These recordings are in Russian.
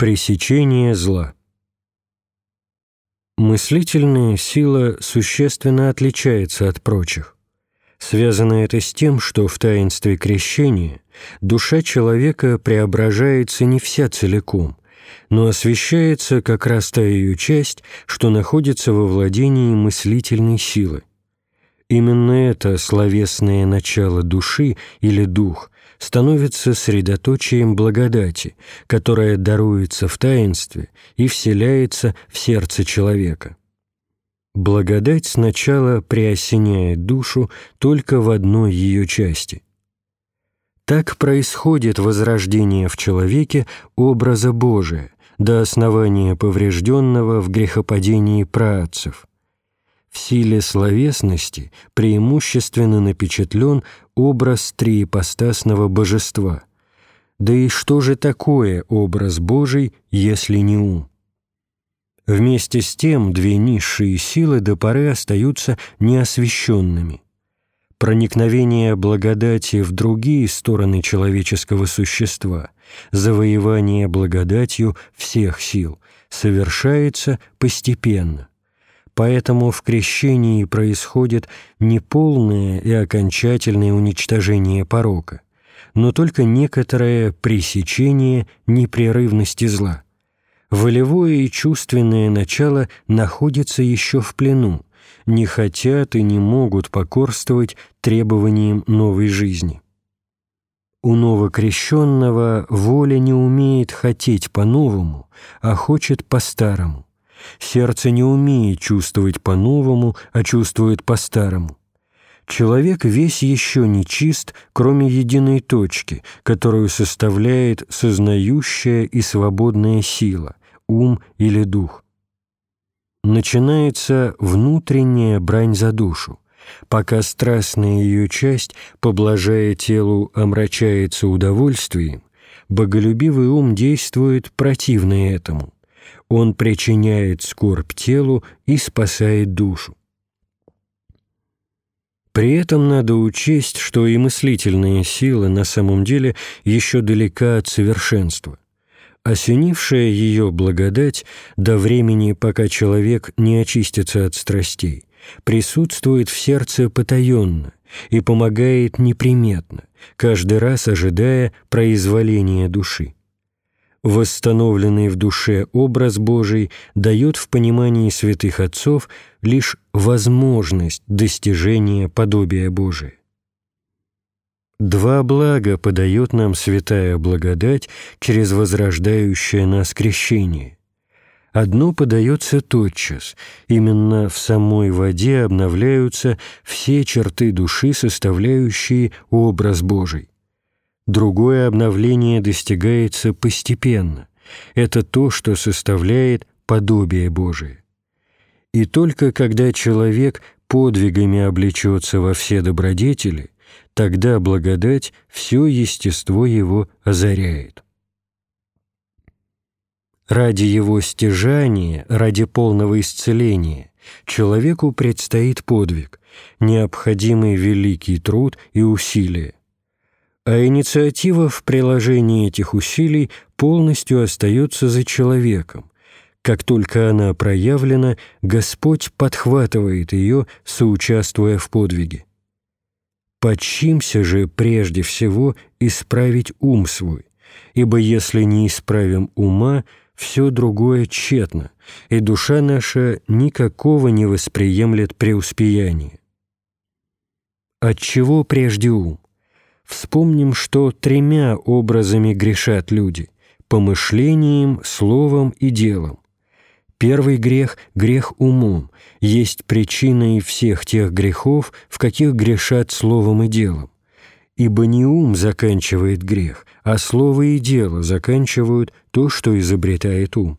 Пресечение зла. Мыслительная сила существенно отличается от прочих. Связано это с тем, что в таинстве крещения душа человека преображается не вся целиком, но освещается как раз та ее часть, что находится во владении мыслительной силы. Именно это словесное начало души или дух становится средоточием благодати, которая даруется в таинстве и вселяется в сердце человека. Благодать сначала приосеняет душу только в одной ее части. Так происходит возрождение в человеке образа Божия до основания поврежденного в грехопадении праотцев – в силе словесности преимущественно напечатлен образ триипостасного божества. Да и что же такое образ Божий, если не ум? Вместе с тем две низшие силы до поры остаются неосвещенными. Проникновение благодати в другие стороны человеческого существа, завоевание благодатью всех сил совершается постепенно Поэтому в крещении происходит не полное и окончательное уничтожение порока, но только некоторое пресечение непрерывности зла. Волевое и чувственное начало находится еще в плену, не хотят и не могут покорствовать требованиям новой жизни. У новокрещенного воля не умеет хотеть по-новому, а хочет по-старому. Сердце не умеет чувствовать по-новому, а чувствует по-старому. Человек весь еще не чист, кроме единой точки, которую составляет сознающая и свободная сила, ум или дух. Начинается внутренняя брань за душу, пока страстная ее часть, поблажая телу, омрачается удовольствием, боголюбивый ум действует противно этому – он причиняет скорбь телу и спасает душу. При этом надо учесть, что и мыслительная сила на самом деле еще далека от совершенства. Осенившая ее благодать до времени, пока человек не очистится от страстей, присутствует в сердце потаенно и помогает неприметно, каждый раз ожидая произволения души восстановленный в душе образ Божий дает в понимании святых отцов лишь возможность достижения подобия Божия. Два блага подает нам святая благодать через возрождающее нас крещение. Одно подается тотчас, именно в самой воде обновляются все черты души, составляющие образ Божий. Другое обновление достигается постепенно. Это то, что составляет подобие Божие. И только когда человек подвигами облечется во все добродетели, тогда благодать все естество его озаряет. Ради его стяжания, ради полного исцеления, человеку предстоит подвиг, необходимый великий труд и усилие а инициатива в приложении этих усилий полностью остается за человеком. Как только она проявлена, Господь подхватывает ее, соучаствуя в подвиге. Почимся же прежде всего исправить ум свой, ибо если не исправим ума, все другое тщетно, и душа наша никакого не восприемлет преуспеяния. Отчего прежде ум? Вспомним, что тремя образами грешат люди – помышлением, словом и делом. Первый грех – грех умом, есть причиной всех тех грехов, в каких грешат словом и делом. Ибо не ум заканчивает грех, а слово и дело заканчивают то, что изобретает ум.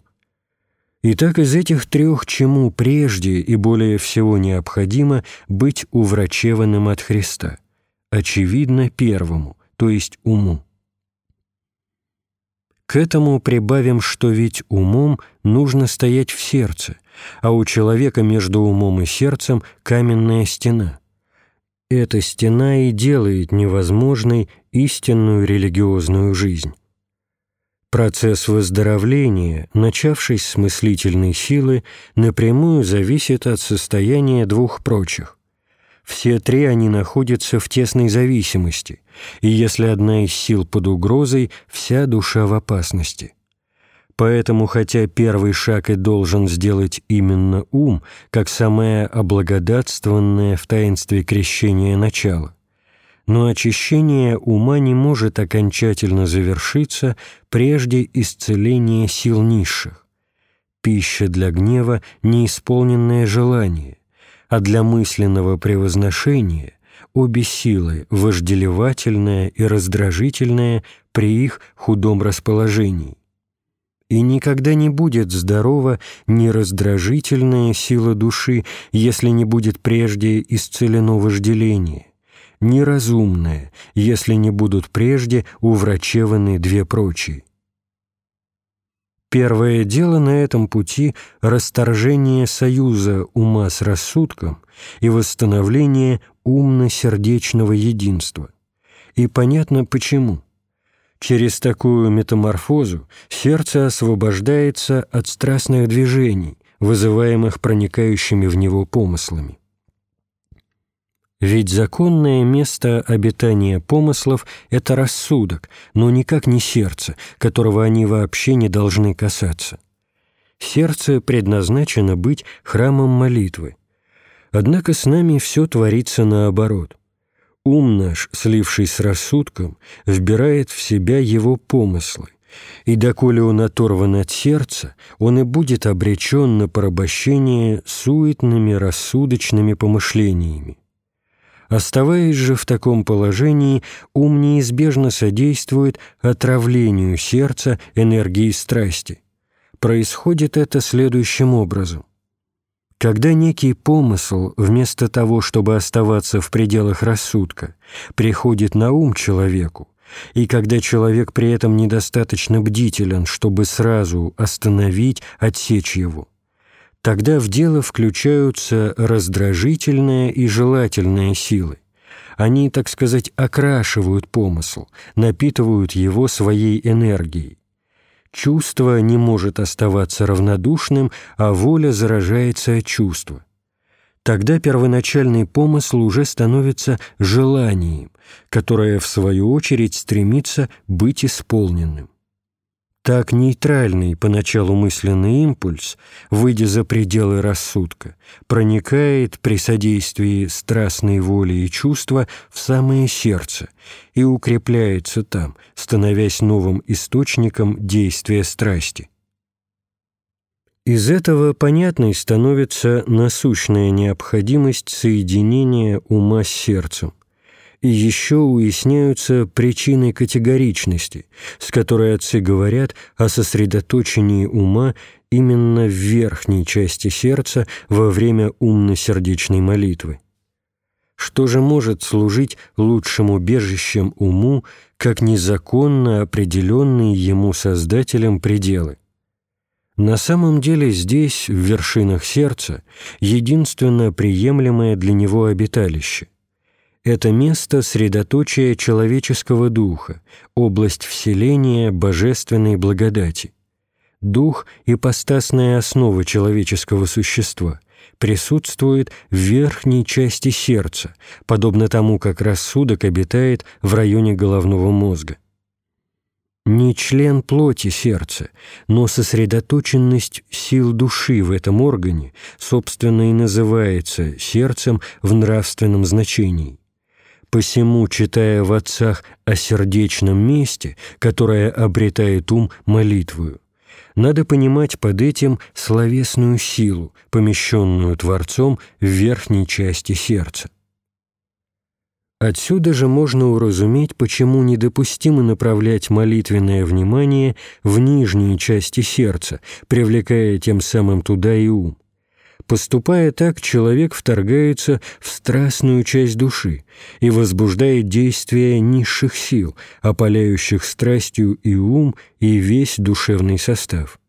Итак, из этих трех чему прежде и более всего необходимо быть уврачеванным от Христа – очевидно первому, то есть уму. К этому прибавим, что ведь умом нужно стоять в сердце, а у человека между умом и сердцем каменная стена. Эта стена и делает невозможной истинную религиозную жизнь. Процесс выздоровления, начавшись с мыслительной силы, напрямую зависит от состояния двух прочих. Все три они находятся в тесной зависимости, и если одна из сил под угрозой, вся душа в опасности. Поэтому, хотя первый шаг и должен сделать именно ум, как самое облагодатствованное в таинстве крещения начало, но очищение ума не может окончательно завершиться прежде исцеления сил низших. Пища для гнева – неисполненное желание, а для мысленного превозношения – обе силы, вожделевательная и раздражительная при их худом расположении. И никогда не будет здорова ни раздражительная сила души, если не будет прежде исцелено вожделение, неразумное, если не будут прежде уврачеваны две прочие. Первое дело на этом пути – расторжение союза ума с рассудком и восстановление умно-сердечного единства. И понятно почему. Через такую метаморфозу сердце освобождается от страстных движений, вызываемых проникающими в него помыслами. Ведь законное место обитания помыслов — это рассудок, но никак не сердце, которого они вообще не должны касаться. Сердце предназначено быть храмом молитвы. Однако с нами все творится наоборот. Ум наш, слившись с рассудком, вбирает в себя его помыслы, и доколе он оторван от сердца, он и будет обречен на порабощение суетными рассудочными помышлениями. Оставаясь же в таком положении, ум неизбежно содействует отравлению сердца энергией страсти. Происходит это следующим образом. Когда некий помысл, вместо того, чтобы оставаться в пределах рассудка, приходит на ум человеку, и когда человек при этом недостаточно бдителен, чтобы сразу остановить, отсечь его, Тогда в дело включаются раздражительные и желательные силы. Они, так сказать, окрашивают помысл, напитывают его своей энергией. Чувство не может оставаться равнодушным, а воля заражается от чувства. Тогда первоначальный помысл уже становится желанием, которое, в свою очередь, стремится быть исполненным. Так нейтральный поначалу мысленный импульс, выйдя за пределы рассудка, проникает при содействии страстной воли и чувства в самое сердце и укрепляется там, становясь новым источником действия страсти. Из этого понятной становится насущная необходимость соединения ума с сердцем еще уясняются причины категоричности, с которой отцы говорят о сосредоточении ума именно в верхней части сердца во время умно-сердечной молитвы. Что же может служить лучшим убежищем уму, как незаконно определенные ему Создателем пределы? На самом деле здесь, в вершинах сердца, единственно приемлемое для него обиталище – это место средоточия человеческого духа, область вселения божественной благодати. Дух – ипостасная основа человеческого существа, присутствует в верхней части сердца, подобно тому, как рассудок обитает в районе головного мозга. Не член плоти сердца, но сосредоточенность сил души в этом органе, собственно, и называется сердцем в нравственном значении. Посему, читая в отцах о сердечном месте, которое обретает ум молитвою, надо понимать под этим словесную силу, помещенную Творцом в верхней части сердца. Отсюда же можно уразуметь, почему недопустимо направлять молитвенное внимание в нижние части сердца, привлекая тем самым туда и ум. Поступая так, человек вторгается в страстную часть души и возбуждает действия низших сил, опаляющих страстью и ум, и весь душевный состав.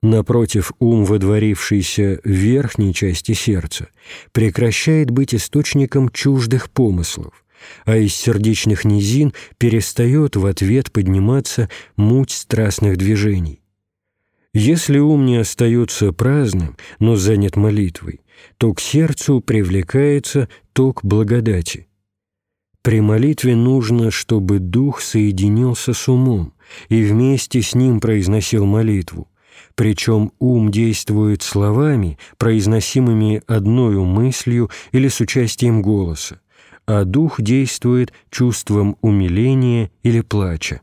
Напротив, ум, водворившийся в верхней части сердца, прекращает быть источником чуждых помыслов, а из сердечных низин перестает в ответ подниматься муть страстных движений. Если ум не остается праздным, но занят молитвой, то к сердцу привлекается ток благодати. При молитве нужно, чтобы дух соединился с умом и вместе с ним произносил молитву, причем ум действует словами, произносимыми одною мыслью или с участием голоса, а дух действует чувством умиления или плача.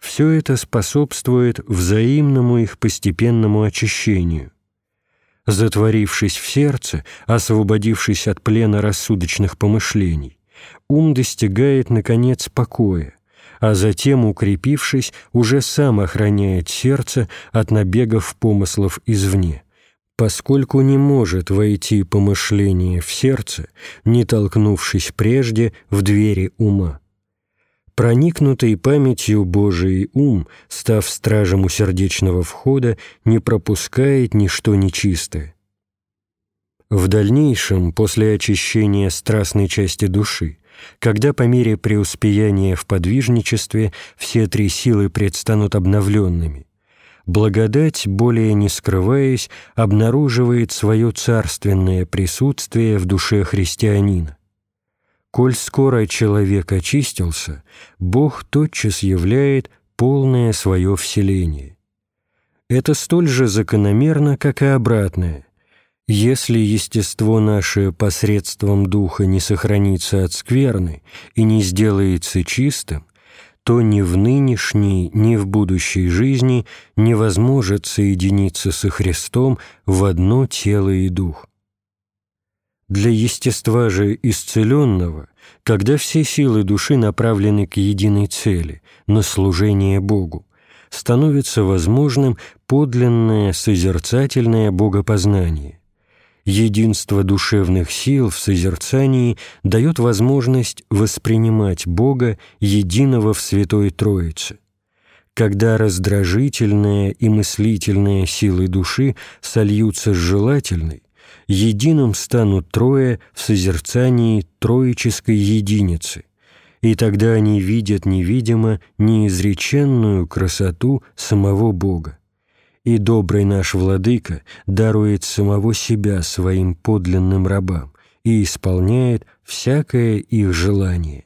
Все это способствует взаимному их постепенному очищению. Затворившись в сердце, освободившись от плена рассудочных помышлений, ум достигает, наконец, покоя, а затем, укрепившись, уже сам охраняет сердце от набегов помыслов извне, поскольку не может войти помышление в сердце, не толкнувшись прежде в двери ума. Проникнутый памятью Божией ум, став стражем у сердечного входа, не пропускает ничто нечистое. В дальнейшем, после очищения страстной части души, когда по мере преуспеяния в подвижничестве все три силы предстанут обновленными. Благодать, более не скрываясь, обнаруживает свое царственное присутствие в душе христианина. Коль скоро человек очистился, Бог тотчас являет полное свое вселение. Это столь же закономерно, как и обратное. Если естество наше посредством Духа не сохранится от скверны и не сделается чистым, то ни в нынешней, ни в будущей жизни невозможно соединиться со Христом в одно тело и дух. Для естества же исцеленного, когда все силы души направлены к единой цели, на служение Богу, становится возможным подлинное созерцательное богопознание единство душевных сил в созерцании дает возможность воспринимать Бога единого в Святой Троице. Когда раздражительная и мыслительная силы души сольются с желательной, единым станут трое в созерцании троической единицы, и тогда они видят невидимо неизреченную красоту самого Бога и добрый наш Владыка дарует самого себя своим подлинным рабам и исполняет всякое их желание.